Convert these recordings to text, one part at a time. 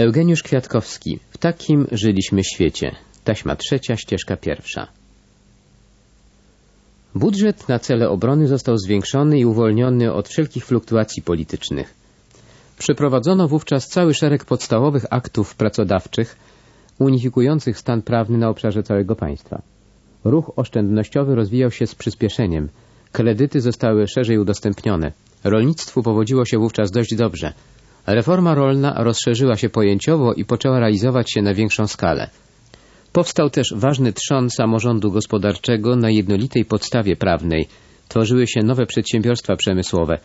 Eugeniusz Kwiatkowski. W takim żyliśmy świecie. Taśma trzecia, ścieżka pierwsza. Budżet na cele obrony został zwiększony i uwolniony od wszelkich fluktuacji politycznych. Przeprowadzono wówczas cały szereg podstawowych aktów pracodawczych unifikujących stan prawny na obszarze całego państwa. Ruch oszczędnościowy rozwijał się z przyspieszeniem. Kredyty zostały szerzej udostępnione. Rolnictwu powodziło się wówczas dość dobrze. Reforma rolna rozszerzyła się pojęciowo i poczęła realizować się na większą skalę. Powstał też ważny trzon samorządu gospodarczego na jednolitej podstawie prawnej. Tworzyły się nowe przedsiębiorstwa przemysłowe,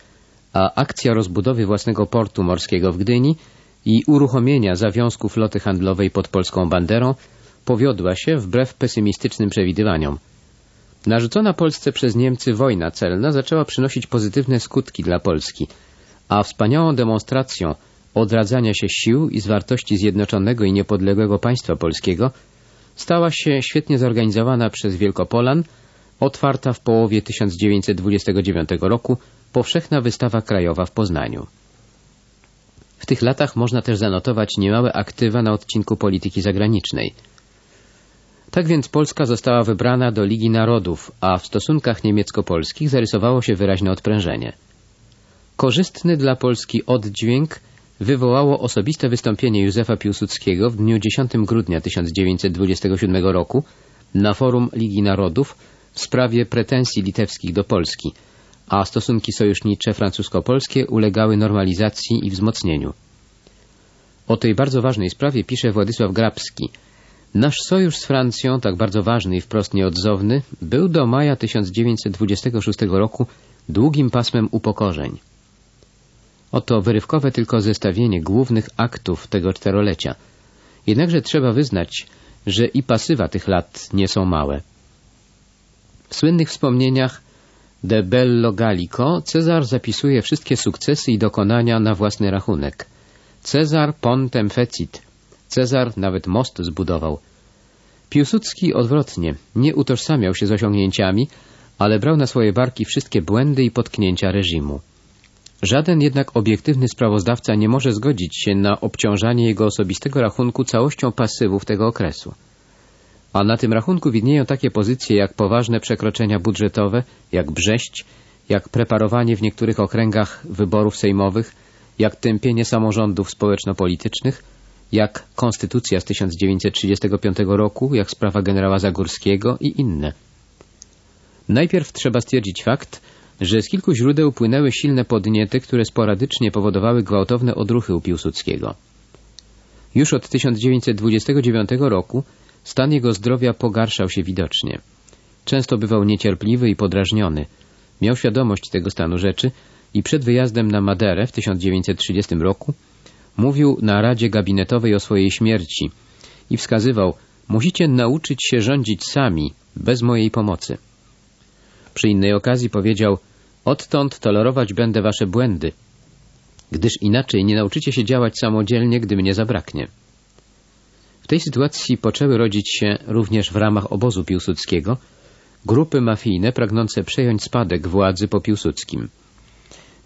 a akcja rozbudowy własnego portu morskiego w Gdyni i uruchomienia zawiązku floty handlowej pod polską banderą powiodła się wbrew pesymistycznym przewidywaniom. Narzucona Polsce przez Niemcy wojna celna zaczęła przynosić pozytywne skutki dla Polski, a wspaniałą demonstracją odradzania się sił i zwartości zjednoczonego i niepodległego państwa polskiego stała się świetnie zorganizowana przez Wielkopolan, otwarta w połowie 1929 roku powszechna wystawa krajowa w Poznaniu. W tych latach można też zanotować niemałe aktywa na odcinku polityki zagranicznej. Tak więc Polska została wybrana do Ligi Narodów, a w stosunkach niemiecko-polskich zarysowało się wyraźne odprężenie. Korzystny dla Polski oddźwięk wywołało osobiste wystąpienie Józefa Piłsudskiego w dniu 10 grudnia 1927 roku na forum Ligi Narodów w sprawie pretensji litewskich do Polski, a stosunki sojusznicze francusko-polskie ulegały normalizacji i wzmocnieniu. O tej bardzo ważnej sprawie pisze Władysław Grabski. Nasz sojusz z Francją, tak bardzo ważny i wprost nieodzowny, był do maja 1926 roku długim pasmem upokorzeń. Oto wyrywkowe tylko zestawienie głównych aktów tego czterolecia. Jednakże trzeba wyznać, że i pasywa tych lat nie są małe. W słynnych wspomnieniach De Bello Gallico Cezar zapisuje wszystkie sukcesy i dokonania na własny rachunek. Cezar pontem fecit. Cezar nawet most zbudował. Piłsudski odwrotnie, nie utożsamiał się z osiągnięciami, ale brał na swoje barki wszystkie błędy i potknięcia reżimu. Żaden jednak obiektywny sprawozdawca nie może zgodzić się na obciążanie jego osobistego rachunku całością pasywów tego okresu. A na tym rachunku widnieją takie pozycje jak poważne przekroczenia budżetowe, jak Brześć, jak preparowanie w niektórych okręgach wyborów sejmowych, jak tępienie samorządów społeczno-politycznych, jak konstytucja z 1935 roku, jak sprawa generała Zagórskiego i inne. Najpierw trzeba stwierdzić fakt, że z kilku źródeł płynęły silne podniety, które sporadycznie powodowały gwałtowne odruchy u Piłsudskiego. Już od 1929 roku stan jego zdrowia pogarszał się widocznie. Często bywał niecierpliwy i podrażniony. Miał świadomość tego stanu rzeczy i przed wyjazdem na Maderę w 1930 roku mówił na Radzie Gabinetowej o swojej śmierci i wskazywał, musicie nauczyć się rządzić sami, bez mojej pomocy. Przy innej okazji powiedział, odtąd tolerować będę wasze błędy, gdyż inaczej nie nauczycie się działać samodzielnie, gdy mnie zabraknie. W tej sytuacji poczęły rodzić się również w ramach obozu piłsudskiego grupy mafijne pragnące przejąć spadek władzy po Piłsudskim.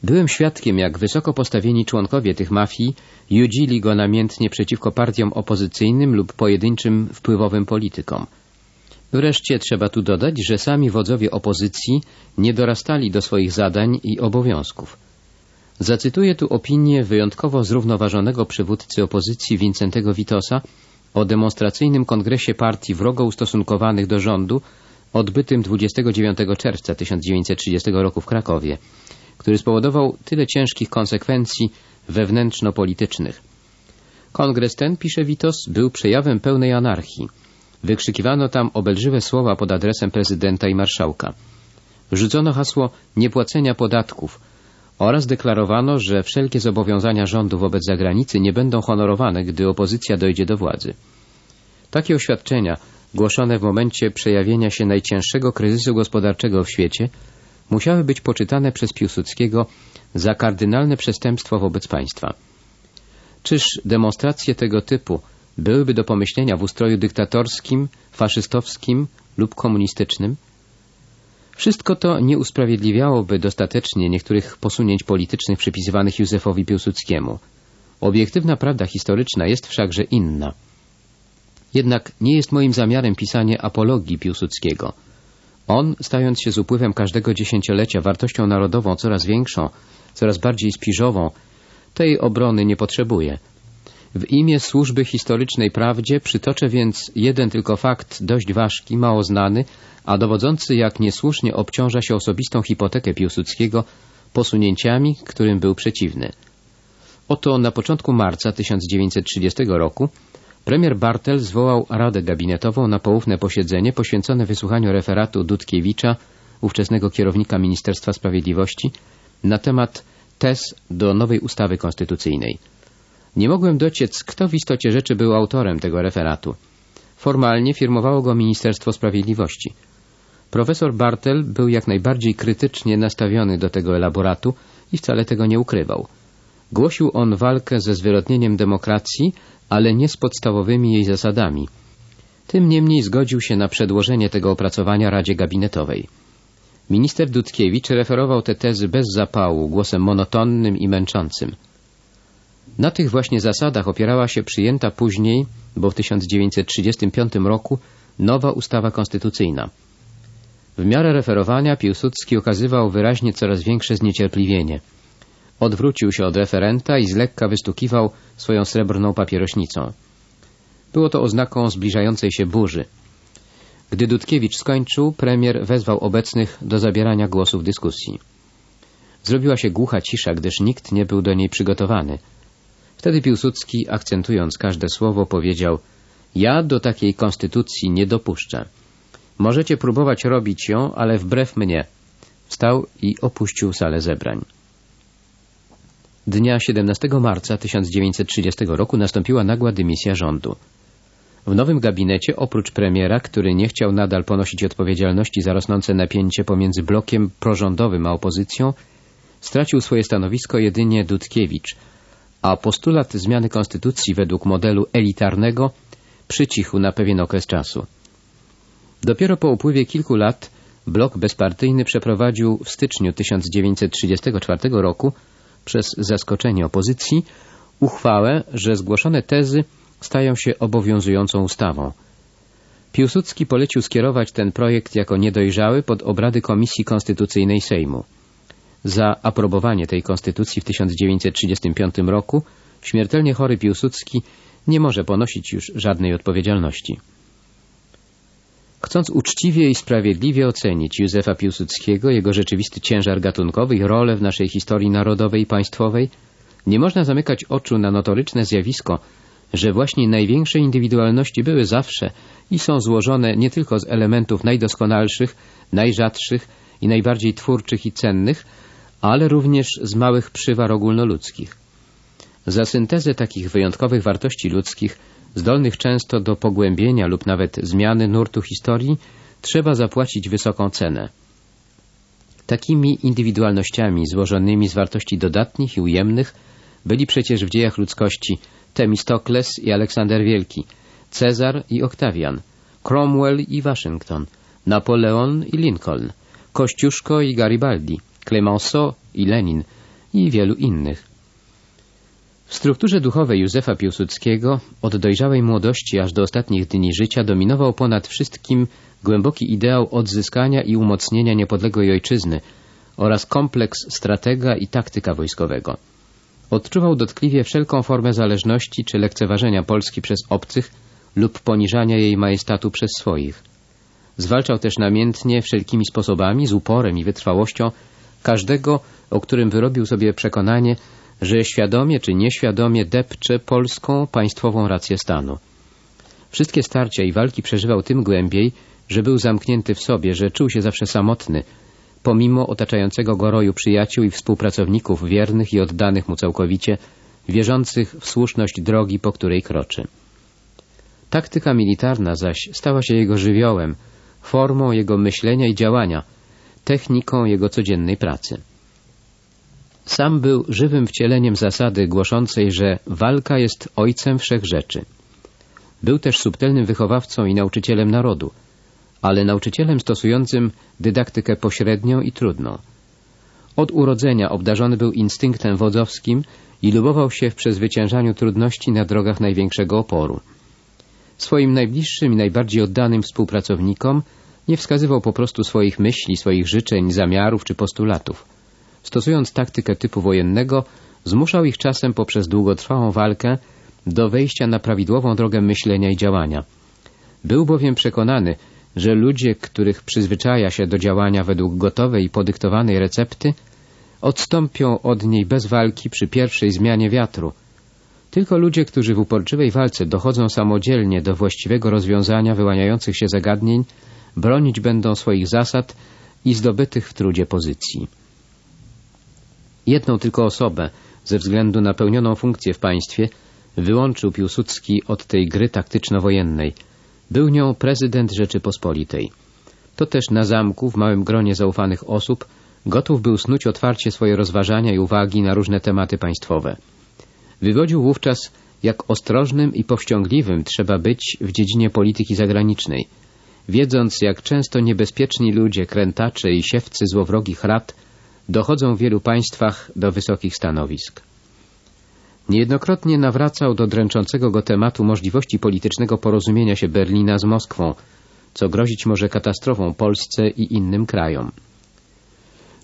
Byłem świadkiem, jak wysoko postawieni członkowie tych mafii judzili go namiętnie przeciwko partiom opozycyjnym lub pojedynczym wpływowym politykom. Wreszcie trzeba tu dodać, że sami wodzowie opozycji nie dorastali do swoich zadań i obowiązków. Zacytuję tu opinię wyjątkowo zrównoważonego przywódcy opozycji Wincentego Witosa o demonstracyjnym kongresie partii wrogo ustosunkowanych do rządu odbytym 29 czerwca 1930 roku w Krakowie, który spowodował tyle ciężkich konsekwencji wewnętrzno-politycznych. Kongres ten, pisze Witos, był przejawem pełnej anarchii. Wykrzykiwano tam obelżywe słowa pod adresem prezydenta i marszałka. Rzucono hasło niepłacenia podatków oraz deklarowano, że wszelkie zobowiązania rządu wobec zagranicy nie będą honorowane, gdy opozycja dojdzie do władzy. Takie oświadczenia, głoszone w momencie przejawienia się najcięższego kryzysu gospodarczego w świecie, musiały być poczytane przez Piłsudskiego za kardynalne przestępstwo wobec państwa. Czyż demonstracje tego typu byłyby do pomyślenia w ustroju dyktatorskim, faszystowskim lub komunistycznym? Wszystko to nie usprawiedliwiałoby dostatecznie niektórych posunięć politycznych przypisywanych Józefowi Piłsudskiemu. Obiektywna prawda historyczna jest wszakże inna. Jednak nie jest moim zamiarem pisanie apologii Piłsudskiego. On, stając się z upływem każdego dziesięciolecia wartością narodową coraz większą, coraz bardziej spiżową, tej obrony nie potrzebuje. W imię służby historycznej prawdzie przytoczę więc jeden tylko fakt dość ważki, mało znany, a dowodzący jak niesłusznie obciąża się osobistą hipotekę Piłsudskiego posunięciami, którym był przeciwny. Oto na początku marca 1930 roku premier Bartel zwołał Radę Gabinetową na poufne posiedzenie poświęcone wysłuchaniu referatu Dudkiewicza, ówczesnego kierownika Ministerstwa Sprawiedliwości, na temat tez do nowej ustawy konstytucyjnej. Nie mogłem dociec, kto w istocie rzeczy był autorem tego referatu. Formalnie firmowało go Ministerstwo Sprawiedliwości. Profesor Bartel był jak najbardziej krytycznie nastawiony do tego elaboratu i wcale tego nie ukrywał. Głosił on walkę ze zwyrodnieniem demokracji, ale nie z podstawowymi jej zasadami. Tym niemniej zgodził się na przedłożenie tego opracowania Radzie Gabinetowej. Minister Dudkiewicz referował te tezy bez zapału, głosem monotonnym i męczącym. Na tych właśnie zasadach opierała się przyjęta później, bo w 1935 roku, nowa ustawa konstytucyjna. W miarę referowania Piłsudski okazywał wyraźnie coraz większe zniecierpliwienie. Odwrócił się od referenta i z lekka wystukiwał swoją srebrną papierośnicą. Było to oznaką zbliżającej się burzy. Gdy Dudkiewicz skończył, premier wezwał obecnych do zabierania głosu w dyskusji. Zrobiła się głucha cisza, gdyż nikt nie był do niej przygotowany. Wtedy Piłsudski, akcentując każde słowo, powiedział Ja do takiej konstytucji nie dopuszczę. Możecie próbować robić ją, ale wbrew mnie. Wstał i opuścił salę zebrań. Dnia 17 marca 1930 roku nastąpiła nagła dymisja rządu. W nowym gabinecie, oprócz premiera, który nie chciał nadal ponosić odpowiedzialności za rosnące napięcie pomiędzy blokiem prorządowym a opozycją, stracił swoje stanowisko jedynie Dudkiewicz, a postulat zmiany konstytucji według modelu elitarnego przycichł na pewien okres czasu. Dopiero po upływie kilku lat blok bezpartyjny przeprowadził w styczniu 1934 roku przez zaskoczenie opozycji uchwałę, że zgłoszone tezy stają się obowiązującą ustawą. Piłsudski polecił skierować ten projekt jako niedojrzały pod obrady Komisji Konstytucyjnej Sejmu. Za aprobowanie tej konstytucji w 1935 roku śmiertelnie chory Piłsudski nie może ponosić już żadnej odpowiedzialności. Chcąc uczciwie i sprawiedliwie ocenić Józefa Piłsudskiego, jego rzeczywisty ciężar gatunkowy i rolę w naszej historii narodowej i państwowej, nie można zamykać oczu na notoryczne zjawisko, że właśnie największe indywidualności były zawsze i są złożone nie tylko z elementów najdoskonalszych, najrzadszych i najbardziej twórczych i cennych, ale również z małych przywar ogólnoludzkich. Za syntezę takich wyjątkowych wartości ludzkich zdolnych często do pogłębienia lub nawet zmiany nurtu historii, trzeba zapłacić wysoką cenę. Takimi indywidualnościami złożonymi z wartości dodatnich i ujemnych byli przecież w dziejach ludzkości Temistokles i Aleksander Wielki, Cezar i Oktawian, Cromwell i Waszyngton, Napoleon i Lincoln, Kościuszko i Garibaldi, Clemenceau i Lenin i wielu innych. W strukturze duchowej Józefa Piłsudskiego od dojrzałej młodości aż do ostatnich dni życia dominował ponad wszystkim głęboki ideał odzyskania i umocnienia niepodległej ojczyzny oraz kompleks stratega i taktyka wojskowego. Odczuwał dotkliwie wszelką formę zależności czy lekceważenia Polski przez obcych lub poniżania jej majestatu przez swoich. Zwalczał też namiętnie wszelkimi sposobami, z uporem i wytrwałością każdego, o którym wyrobił sobie przekonanie, że świadomie czy nieświadomie depcze polską państwową rację stanu. Wszystkie starcia i walki przeżywał tym głębiej, że był zamknięty w sobie, że czuł się zawsze samotny, pomimo otaczającego go roju przyjaciół i współpracowników wiernych i oddanych mu całkowicie, wierzących w słuszność drogi, po której kroczy. Taktyka militarna zaś stała się jego żywiołem, formą jego myślenia i działania, techniką jego codziennej pracy. Sam był żywym wcieleniem zasady głoszącej, że walka jest ojcem wszech rzeczy. Był też subtelnym wychowawcą i nauczycielem narodu, ale nauczycielem stosującym dydaktykę pośrednią i trudną. Od urodzenia obdarzony był instynktem wodzowskim i lubował się w przezwyciężaniu trudności na drogach największego oporu. Swoim najbliższym i najbardziej oddanym współpracownikom nie wskazywał po prostu swoich myśli, swoich życzeń, zamiarów czy postulatów. Stosując taktykę typu wojennego, zmuszał ich czasem poprzez długotrwałą walkę do wejścia na prawidłową drogę myślenia i działania. Był bowiem przekonany, że ludzie, których przyzwyczaja się do działania według gotowej i podyktowanej recepty, odstąpią od niej bez walki przy pierwszej zmianie wiatru. Tylko ludzie, którzy w uporczywej walce dochodzą samodzielnie do właściwego rozwiązania wyłaniających się zagadnień, bronić będą swoich zasad i zdobytych w trudzie pozycji. Jedną tylko osobę, ze względu na pełnioną funkcję w państwie, wyłączył Piłsudski od tej gry taktyczno-wojennej. Był nią prezydent Rzeczypospolitej. To też na zamku, w małym gronie zaufanych osób, gotów był snuć otwarcie swoje rozważania i uwagi na różne tematy państwowe. Wywodził wówczas, jak ostrożnym i powściągliwym trzeba być w dziedzinie polityki zagranicznej, wiedząc, jak często niebezpieczni ludzie, krętacze i siewcy złowrogich rad dochodzą w wielu państwach do wysokich stanowisk. Niejednokrotnie nawracał do dręczącego go tematu możliwości politycznego porozumienia się Berlina z Moskwą, co grozić może katastrofą Polsce i innym krajom.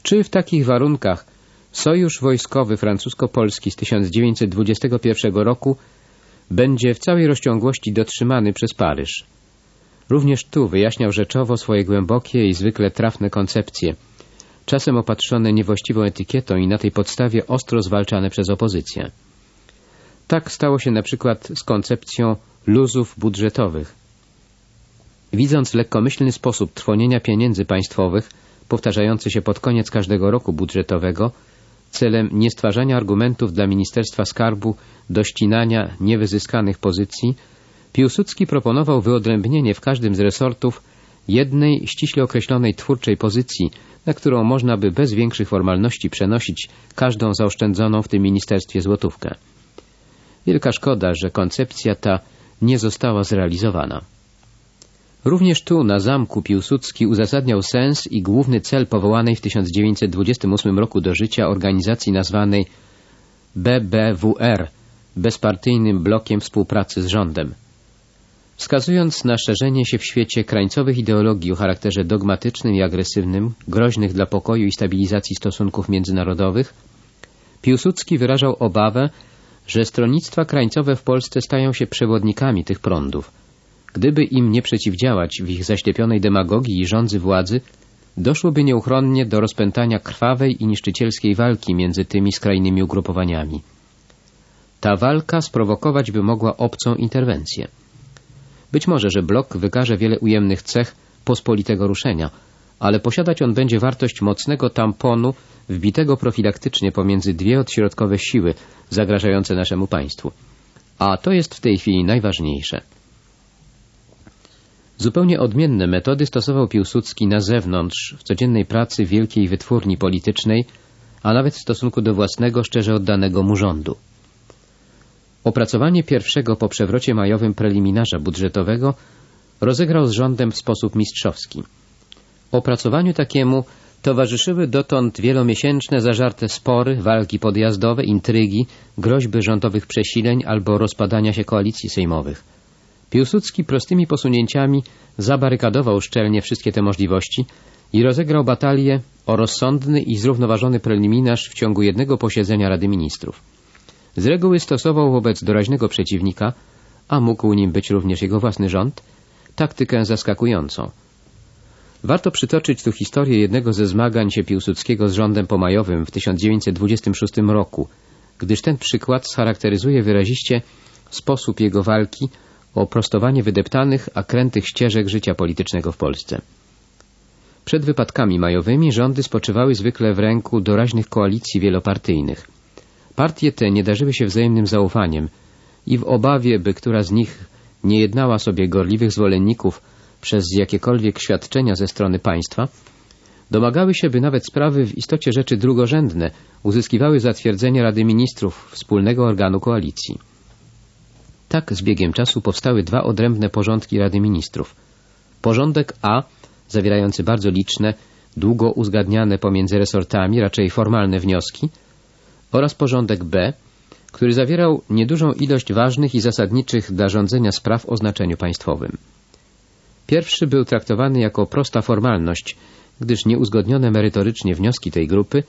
Czy w takich warunkach sojusz wojskowy francusko-polski z 1921 roku będzie w całej rozciągłości dotrzymany przez Paryż? Również tu wyjaśniał rzeczowo swoje głębokie i zwykle trafne koncepcje, czasem opatrzone niewłaściwą etykietą i na tej podstawie ostro zwalczane przez opozycję. Tak stało się na przykład z koncepcją luzów budżetowych. Widząc lekkomyślny sposób trwonienia pieniędzy państwowych, powtarzający się pod koniec każdego roku budżetowego, celem niestwarzania argumentów dla Ministerstwa Skarbu do ścinania niewyzyskanych pozycji, Piłsudski proponował wyodrębnienie w każdym z resortów jednej ściśle określonej twórczej pozycji, na którą można by bez większych formalności przenosić każdą zaoszczędzoną w tym ministerstwie złotówkę. Wielka szkoda, że koncepcja ta nie została zrealizowana. Również tu, na zamku, Piłsudski uzasadniał sens i główny cel powołanej w 1928 roku do życia organizacji nazwanej BBWR, bezpartyjnym blokiem współpracy z rządem. Wskazując na szerzenie się w świecie krańcowych ideologii o charakterze dogmatycznym i agresywnym, groźnych dla pokoju i stabilizacji stosunków międzynarodowych, Piłsudski wyrażał obawę, że stronnictwa krańcowe w Polsce stają się przewodnikami tych prądów. Gdyby im nie przeciwdziałać w ich zaślepionej demagogii i rządzy władzy, doszłoby nieuchronnie do rozpętania krwawej i niszczycielskiej walki między tymi skrajnymi ugrupowaniami. Ta walka sprowokować by mogła obcą interwencję. Być może, że blok wykaże wiele ujemnych cech pospolitego ruszenia, ale posiadać on będzie wartość mocnego tamponu wbitego profilaktycznie pomiędzy dwie odśrodkowe siły zagrażające naszemu państwu. A to jest w tej chwili najważniejsze. Zupełnie odmienne metody stosował Piłsudski na zewnątrz, w codziennej pracy wielkiej wytwórni politycznej, a nawet w stosunku do własnego, szczerze oddanego mu rządu. Opracowanie pierwszego po przewrocie majowym preliminarza budżetowego rozegrał z rządem w sposób mistrzowski. Opracowaniu takiemu towarzyszyły dotąd wielomiesięczne zażarte spory, walki podjazdowe, intrygi, groźby rządowych przesileń albo rozpadania się koalicji sejmowych. Piłsudski prostymi posunięciami zabarykadował szczelnie wszystkie te możliwości i rozegrał batalię o rozsądny i zrównoważony preliminarz w ciągu jednego posiedzenia Rady Ministrów. Z reguły stosował wobec doraźnego przeciwnika, a mógł nim być również jego własny rząd, taktykę zaskakującą – Warto przytoczyć tu historię jednego ze zmagań się Piłsudskiego z rządem pomajowym w 1926 roku, gdyż ten przykład scharakteryzuje wyraziście sposób jego walki o prostowanie wydeptanych, a krętych ścieżek życia politycznego w Polsce. Przed wypadkami majowymi rządy spoczywały zwykle w ręku doraźnych koalicji wielopartyjnych. Partie te nie darzyły się wzajemnym zaufaniem i w obawie, by która z nich nie jednała sobie gorliwych zwolenników, przez jakiekolwiek świadczenia ze strony państwa, domagały się, by nawet sprawy w istocie rzeczy drugorzędne uzyskiwały zatwierdzenie Rady Ministrów, wspólnego organu koalicji. Tak z biegiem czasu powstały dwa odrębne porządki Rady Ministrów. Porządek A, zawierający bardzo liczne, długo uzgadniane pomiędzy resortami, raczej formalne wnioski, oraz porządek B, który zawierał niedużą ilość ważnych i zasadniczych dla rządzenia spraw o znaczeniu państwowym. Pierwszy był traktowany jako prosta formalność, gdyż nieuzgodnione merytorycznie wnioski tej grupy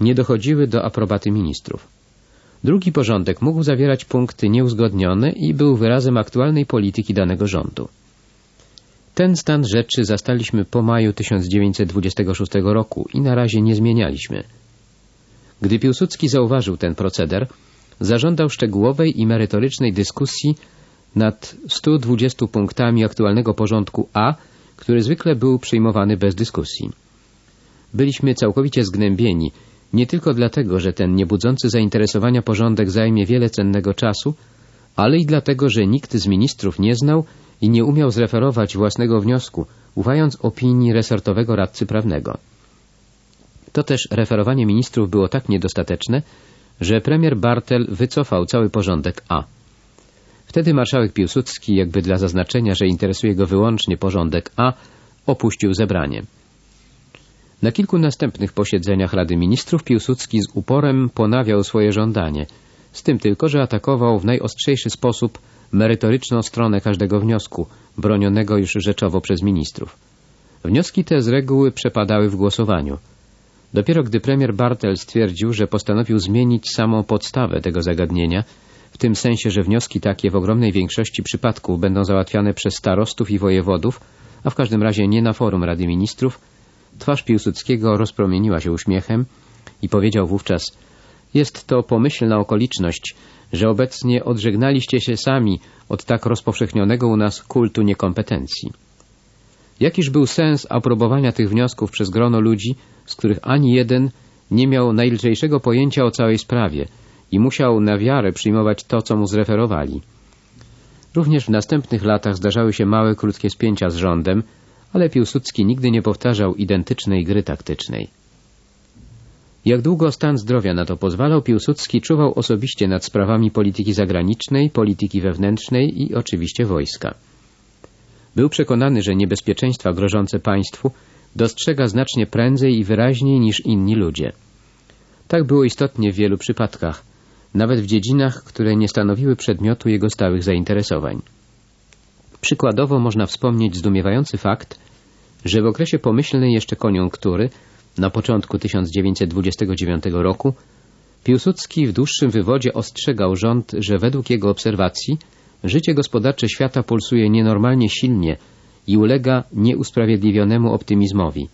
nie dochodziły do aprobaty ministrów. Drugi porządek mógł zawierać punkty nieuzgodnione i był wyrazem aktualnej polityki danego rządu. Ten stan rzeczy zastaliśmy po maju 1926 roku i na razie nie zmienialiśmy. Gdy Piłsudski zauważył ten proceder, zażądał szczegółowej i merytorycznej dyskusji nad 120 punktami aktualnego porządku A, który zwykle był przyjmowany bez dyskusji. Byliśmy całkowicie zgnębieni, nie tylko dlatego, że ten niebudzący zainteresowania porządek zajmie wiele cennego czasu, ale i dlatego, że nikt z ministrów nie znał i nie umiał zreferować własnego wniosku, ufając opinii resortowego radcy prawnego. To też referowanie ministrów było tak niedostateczne, że premier Bartel wycofał cały porządek A. Wtedy marszałek Piłsudski, jakby dla zaznaczenia, że interesuje go wyłącznie porządek A, opuścił zebranie. Na kilku następnych posiedzeniach Rady Ministrów Piłsudski z uporem ponawiał swoje żądanie, z tym tylko, że atakował w najostrzejszy sposób merytoryczną stronę każdego wniosku, bronionego już rzeczowo przez ministrów. Wnioski te z reguły przepadały w głosowaniu. Dopiero gdy premier Bartel stwierdził, że postanowił zmienić samą podstawę tego zagadnienia, w tym sensie, że wnioski takie w ogromnej większości przypadków będą załatwiane przez starostów i wojewodów, a w każdym razie nie na forum Rady Ministrów, twarz Piłsudskiego rozpromieniła się uśmiechem i powiedział wówczas jest to pomyślna okoliczność, że obecnie odżegnaliście się sami od tak rozpowszechnionego u nas kultu niekompetencji. Jakiż był sens aprobowania tych wniosków przez grono ludzi, z których ani jeden nie miał najlżejszego pojęcia o całej sprawie i musiał na wiarę przyjmować to, co mu zreferowali. Również w następnych latach zdarzały się małe, krótkie spięcia z rządem, ale Piłsudski nigdy nie powtarzał identycznej gry taktycznej. Jak długo stan zdrowia na to pozwalał, Piłsudski czuwał osobiście nad sprawami polityki zagranicznej, polityki wewnętrznej i oczywiście wojska. Był przekonany, że niebezpieczeństwa grożące państwu dostrzega znacznie prędzej i wyraźniej niż inni ludzie. Tak było istotnie w wielu przypadkach, nawet w dziedzinach, które nie stanowiły przedmiotu jego stałych zainteresowań. Przykładowo można wspomnieć zdumiewający fakt, że w okresie pomyślnej jeszcze koniunktury na początku 1929 roku Piłsudski w dłuższym wywodzie ostrzegał rząd, że według jego obserwacji życie gospodarcze świata pulsuje nienormalnie silnie i ulega nieusprawiedliwionemu optymizmowi.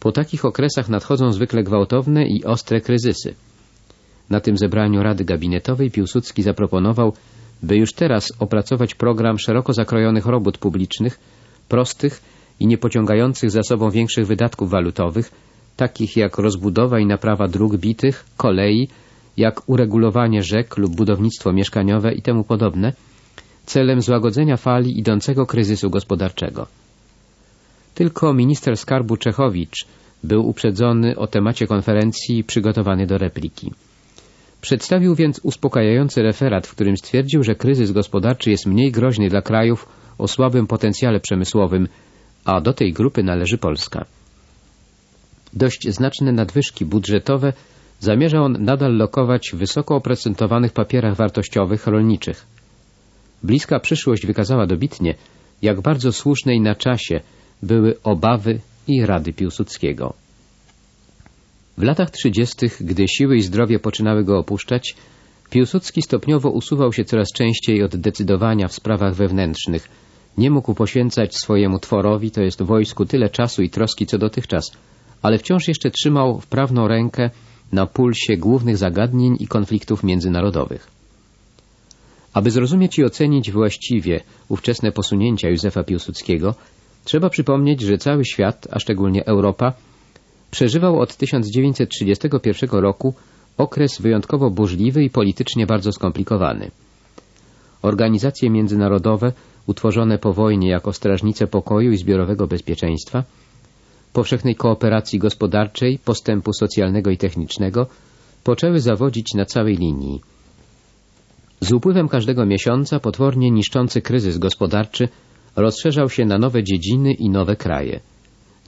Po takich okresach nadchodzą zwykle gwałtowne i ostre kryzysy. Na tym zebraniu Rady Gabinetowej Piłsudski zaproponował, by już teraz opracować program szeroko zakrojonych robót publicznych, prostych i nie pociągających za sobą większych wydatków walutowych, takich jak rozbudowa i naprawa dróg bitych, kolei, jak uregulowanie rzek lub budownictwo mieszkaniowe i temu podobne, celem złagodzenia fali idącego kryzysu gospodarczego. Tylko minister skarbu Czechowicz był uprzedzony o temacie konferencji i przygotowany do repliki. Przedstawił więc uspokajający referat, w którym stwierdził, że kryzys gospodarczy jest mniej groźny dla krajów o słabym potencjale przemysłowym, a do tej grupy należy Polska. Dość znaczne nadwyżki budżetowe zamierza on nadal lokować w wysoko oprocentowanych papierach wartościowych rolniczych. Bliska przyszłość wykazała dobitnie, jak bardzo słuszne i na czasie były obawy i rady Piłsudskiego. W latach trzydziestych, gdy siły i zdrowie poczynały go opuszczać, Piłsudski stopniowo usuwał się coraz częściej od decydowania w sprawach wewnętrznych. Nie mógł poświęcać swojemu tworowi, to jest wojsku, tyle czasu i troski co dotychczas, ale wciąż jeszcze trzymał wprawną rękę na pulsie głównych zagadnień i konfliktów międzynarodowych. Aby zrozumieć i ocenić właściwie ówczesne posunięcia Józefa Piłsudskiego, trzeba przypomnieć, że cały świat, a szczególnie Europa, przeżywał od 1931 roku okres wyjątkowo burzliwy i politycznie bardzo skomplikowany. Organizacje międzynarodowe, utworzone po wojnie jako strażnice pokoju i zbiorowego bezpieczeństwa, powszechnej kooperacji gospodarczej, postępu socjalnego i technicznego, poczęły zawodzić na całej linii. Z upływem każdego miesiąca potwornie niszczący kryzys gospodarczy rozszerzał się na nowe dziedziny i nowe kraje.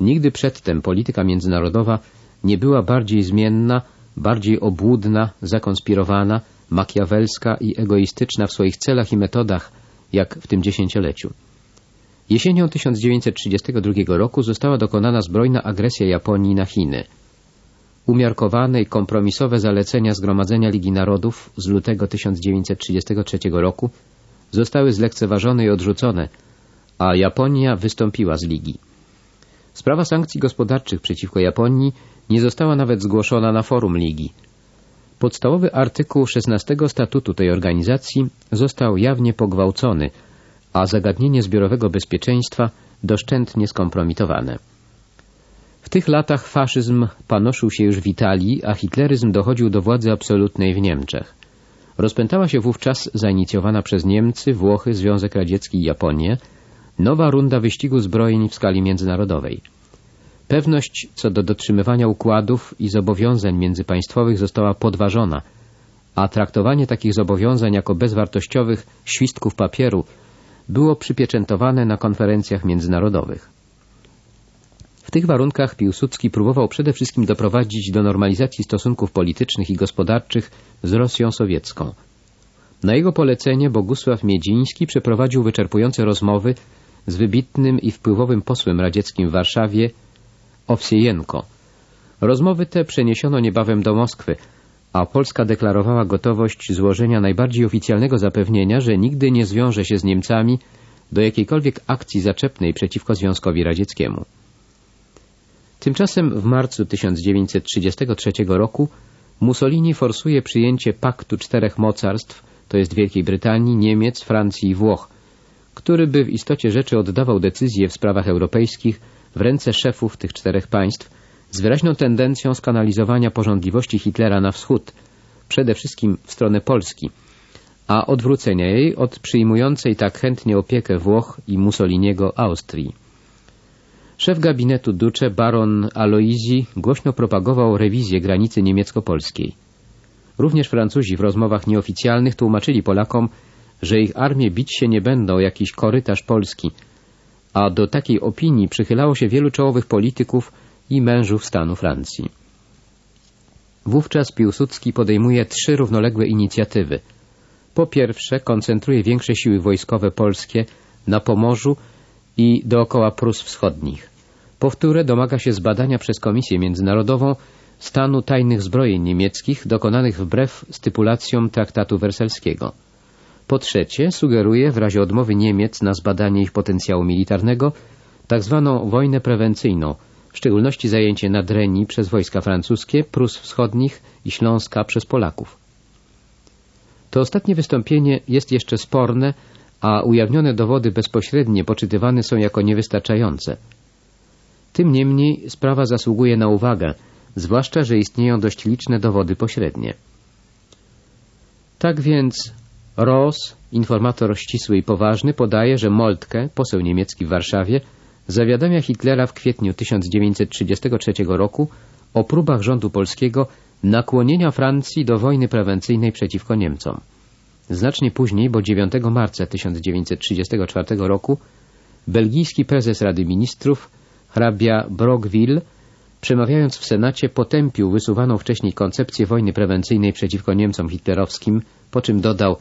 Nigdy przedtem polityka międzynarodowa nie była bardziej zmienna, bardziej obłudna, zakonspirowana, makiawelska i egoistyczna w swoich celach i metodach, jak w tym dziesięcioleciu. Jesienią 1932 roku została dokonana zbrojna agresja Japonii na Chiny. Umiarkowane i kompromisowe zalecenia Zgromadzenia Ligi Narodów z lutego 1933 roku zostały zlekceważone i odrzucone, a Japonia wystąpiła z Ligi. Sprawa sankcji gospodarczych przeciwko Japonii nie została nawet zgłoszona na forum Ligi. Podstawowy artykuł 16 statutu tej organizacji został jawnie pogwałcony, a zagadnienie zbiorowego bezpieczeństwa doszczętnie skompromitowane. W tych latach faszyzm panoszył się już w Italii, a hitleryzm dochodził do władzy absolutnej w Niemczech. Rozpętała się wówczas zainicjowana przez Niemcy, Włochy, Związek Radziecki i Japonię nowa runda wyścigu zbrojeń w skali międzynarodowej. Pewność co do dotrzymywania układów i zobowiązań międzypaństwowych została podważona, a traktowanie takich zobowiązań jako bezwartościowych świstków papieru było przypieczętowane na konferencjach międzynarodowych. W tych warunkach Piłsudski próbował przede wszystkim doprowadzić do normalizacji stosunków politycznych i gospodarczych z Rosją sowiecką. Na jego polecenie Bogusław Miedziński przeprowadził wyczerpujące rozmowy z wybitnym i wpływowym posłem radzieckim w Warszawie Owsiejenko. Rozmowy te przeniesiono niebawem do Moskwy, a Polska deklarowała gotowość złożenia najbardziej oficjalnego zapewnienia, że nigdy nie zwiąże się z Niemcami do jakiejkolwiek akcji zaczepnej przeciwko Związkowi Radzieckiemu. Tymczasem w marcu 1933 roku Mussolini forsuje przyjęcie paktu czterech mocarstw, to jest Wielkiej Brytanii, Niemiec, Francji i Włoch, który by w istocie rzeczy oddawał decyzje w sprawach europejskich w ręce szefów tych czterech państw z wyraźną tendencją skanalizowania porządliwości Hitlera na wschód, przede wszystkim w stronę Polski, a odwrócenia jej od przyjmującej tak chętnie opiekę Włoch i Mussoliniego Austrii. Szef gabinetu Duce, baron Aloisi, głośno propagował rewizję granicy niemiecko-polskiej. Również Francuzi w rozmowach nieoficjalnych tłumaczyli Polakom, że ich armie bić się nie będą jakiś korytarz Polski, a do takiej opinii przychylało się wielu czołowych polityków i mężów stanu Francji. Wówczas Piłsudski podejmuje trzy równoległe inicjatywy. Po pierwsze koncentruje większe siły wojskowe polskie na Pomorzu i dookoła Prus Wschodnich. Po wtóre domaga się zbadania przez Komisję Międzynarodową stanu tajnych zbrojeń niemieckich dokonanych wbrew stypulacjom traktatu wersalskiego. Po trzecie sugeruje w razie odmowy Niemiec na zbadanie ich potencjału militarnego tak zwaną wojnę prewencyjną, w szczególności zajęcie Nadrenii przez wojska francuskie, Prus Wschodnich i Śląska przez Polaków. To ostatnie wystąpienie jest jeszcze sporne, a ujawnione dowody bezpośrednie poczytywane są jako niewystarczające. Tym niemniej sprawa zasługuje na uwagę, zwłaszcza, że istnieją dość liczne dowody pośrednie. Tak więc Ross, informator ścisły i poważny, podaje, że Moltke, poseł niemiecki w Warszawie, zawiadamia Hitlera w kwietniu 1933 roku o próbach rządu polskiego nakłonienia Francji do wojny prewencyjnej przeciwko Niemcom. Znacznie później, bo 9 marca 1934 roku, belgijski prezes Rady Ministrów, hrabia Brockville, przemawiając w Senacie, potępił wysuwaną wcześniej koncepcję wojny prewencyjnej przeciwko Niemcom hitlerowskim, po czym dodał,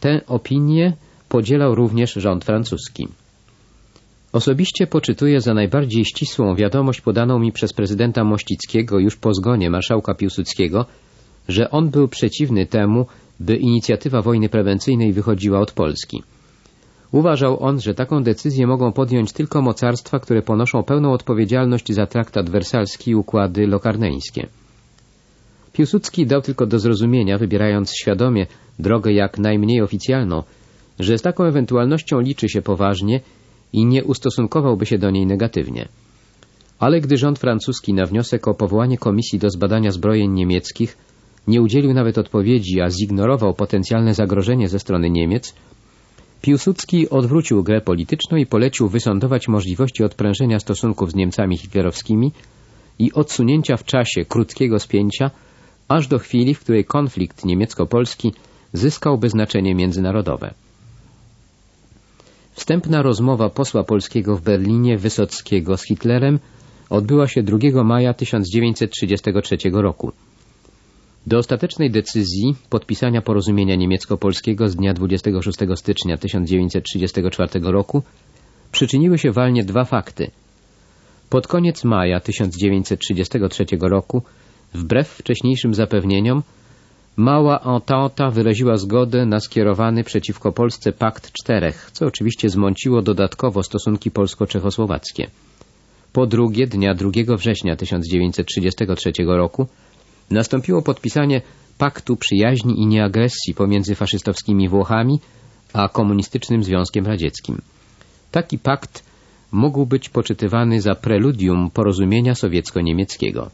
tę opinię podzielał również rząd francuski. Osobiście poczytuję za najbardziej ścisłą wiadomość podaną mi przez prezydenta Mościckiego już po zgonie marszałka Piłsudskiego, że on był przeciwny temu, by inicjatywa wojny prewencyjnej wychodziła od Polski. Uważał on, że taką decyzję mogą podjąć tylko mocarstwa, które ponoszą pełną odpowiedzialność za traktat wersalski i układy lokarneńskie. Piłsudski dał tylko do zrozumienia, wybierając świadomie drogę jak najmniej oficjalną, że z taką ewentualnością liczy się poważnie i nie ustosunkowałby się do niej negatywnie. Ale gdy rząd francuski na wniosek o powołanie komisji do zbadania zbrojeń niemieckich nie udzielił nawet odpowiedzi, a zignorował potencjalne zagrożenie ze strony Niemiec, Piłsudski odwrócił grę polityczną i polecił wysądować możliwości odprężenia stosunków z Niemcami hitlerowskimi i odsunięcia w czasie krótkiego spięcia, aż do chwili, w której konflikt niemiecko-polski zyskałby znaczenie międzynarodowe. Wstępna rozmowa posła polskiego w Berlinie Wysockiego z Hitlerem odbyła się 2 maja 1933 roku. Do ostatecznej decyzji podpisania porozumienia niemiecko-polskiego z dnia 26 stycznia 1934 roku przyczyniły się walnie dwa fakty. Pod koniec maja 1933 roku, wbrew wcześniejszym zapewnieniom, Mała Entente wyraziła zgodę na skierowany przeciwko Polsce Pakt Czterech, co oczywiście zmąciło dodatkowo stosunki polsko-czechosłowackie. Po drugie, dnia 2 września 1933 roku nastąpiło podpisanie Paktu Przyjaźni i Nieagresji pomiędzy faszystowskimi Włochami a komunistycznym Związkiem Radzieckim. Taki pakt mógł być poczytywany za preludium porozumienia sowiecko-niemieckiego.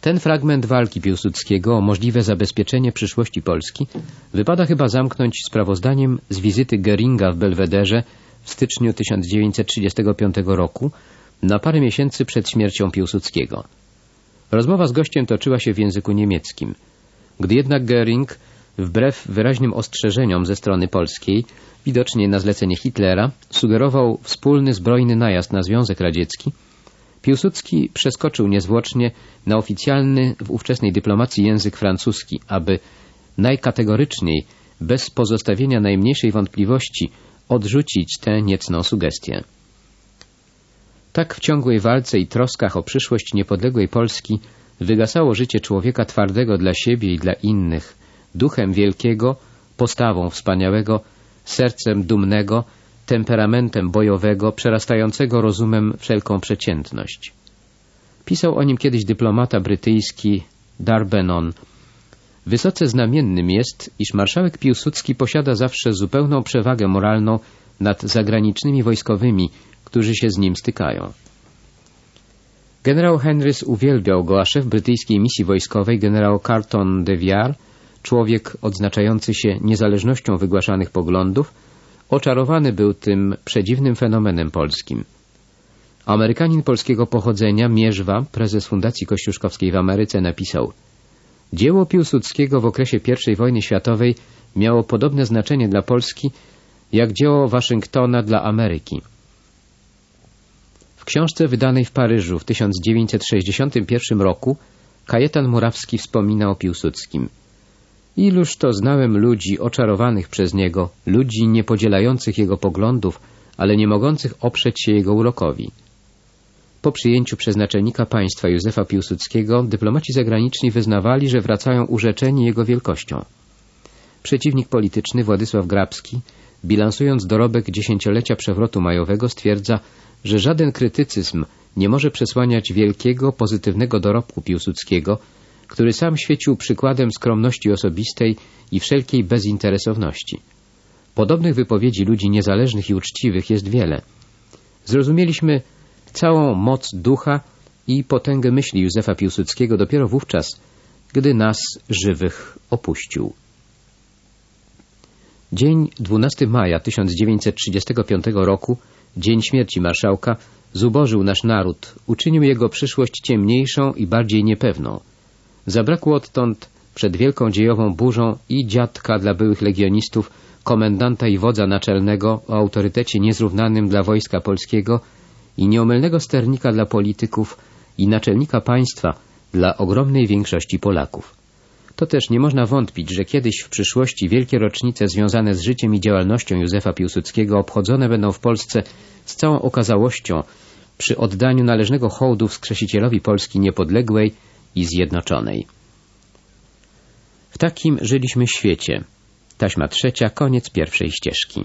Ten fragment walki Piłsudskiego o możliwe zabezpieczenie przyszłości Polski wypada chyba zamknąć sprawozdaniem z wizyty Geringa w Belwederze w styczniu 1935 roku, na parę miesięcy przed śmiercią Piłsudskiego. Rozmowa z gościem toczyła się w języku niemieckim. Gdy jednak Göring, wbrew wyraźnym ostrzeżeniom ze strony polskiej, widocznie na zlecenie Hitlera, sugerował wspólny zbrojny najazd na Związek Radziecki, Piłsudski przeskoczył niezwłocznie na oficjalny w ówczesnej dyplomacji język francuski, aby najkategoryczniej, bez pozostawienia najmniejszej wątpliwości, odrzucić tę niecną sugestię. Tak w ciągłej walce i troskach o przyszłość niepodległej Polski wygasało życie człowieka twardego dla siebie i dla innych, duchem wielkiego, postawą wspaniałego, sercem dumnego, temperamentem bojowego, przerastającego rozumem wszelką przeciętność. Pisał o nim kiedyś dyplomata brytyjski Darbenon. Wysoce znamiennym jest, iż marszałek Piłsudski posiada zawsze zupełną przewagę moralną nad zagranicznymi wojskowymi, którzy się z nim stykają. Generał Henrys uwielbiał go, a szef brytyjskiej misji wojskowej, generał Carton de Viar, człowiek odznaczający się niezależnością wygłaszanych poglądów, oczarowany był tym przedziwnym fenomenem polskim. Amerykanin polskiego pochodzenia, Mierzwa, prezes Fundacji Kościuszkowskiej w Ameryce, napisał Dzieło Piłsudskiego w okresie I wojny światowej miało podobne znaczenie dla Polski, jak dzieło Waszyngtona dla Ameryki. W książce wydanej w Paryżu w 1961 roku Kajetan Murawski wspomina o Piłsudskim. Iluż to znałem ludzi oczarowanych przez niego, ludzi niepodzielających jego poglądów, ale nie mogących oprzeć się jego urokowi. Po przyjęciu przez naczelnika państwa Józefa Piłsudskiego dyplomaci zagraniczni wyznawali, że wracają urzeczeni jego wielkością. Przeciwnik polityczny Władysław Grabski, bilansując dorobek dziesięciolecia przewrotu majowego, stwierdza, że żaden krytycyzm nie może przesłaniać wielkiego, pozytywnego dorobku Piłsudskiego, który sam świecił przykładem skromności osobistej i wszelkiej bezinteresowności. Podobnych wypowiedzi ludzi niezależnych i uczciwych jest wiele. Zrozumieliśmy całą moc ducha i potęgę myśli Józefa Piłsudskiego dopiero wówczas, gdy nas żywych opuścił. Dzień 12 maja 1935 roku, dzień śmierci marszałka, zubożył nasz naród, uczynił jego przyszłość ciemniejszą i bardziej niepewną. Zabrakło odtąd przed wielką dziejową burzą i dziadka dla byłych legionistów, komendanta i wodza naczelnego o autorytecie niezrównanym dla wojska polskiego i nieomylnego sternika dla polityków i naczelnika państwa dla ogromnej większości Polaków. To też nie można wątpić, że kiedyś w przyszłości wielkie rocznice związane z życiem i działalnością Józefa Piłsudskiego obchodzone będą w Polsce z całą okazałością przy oddaniu należnego hołdu wskrzesicielowi Polski niepodległej i zjednoczonej. W takim żyliśmy świecie. Taśma trzecia, koniec pierwszej ścieżki.